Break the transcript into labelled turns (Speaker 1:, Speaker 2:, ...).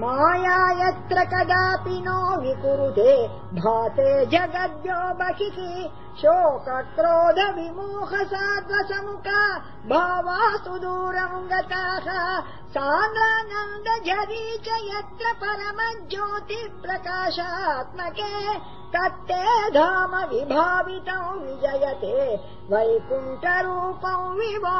Speaker 1: माया यत्र कदापि नो विकुरुते भाते जगद्यो बहिः शोकक्रोध विमोह विमुख भावा दूरम् गताः साङ्गानन्द झरी च यत्र परम ज्योतिप्रकाशात्मके तत्ते धाम विभावितम् विजयते वैकुण्ठरूपम् विवा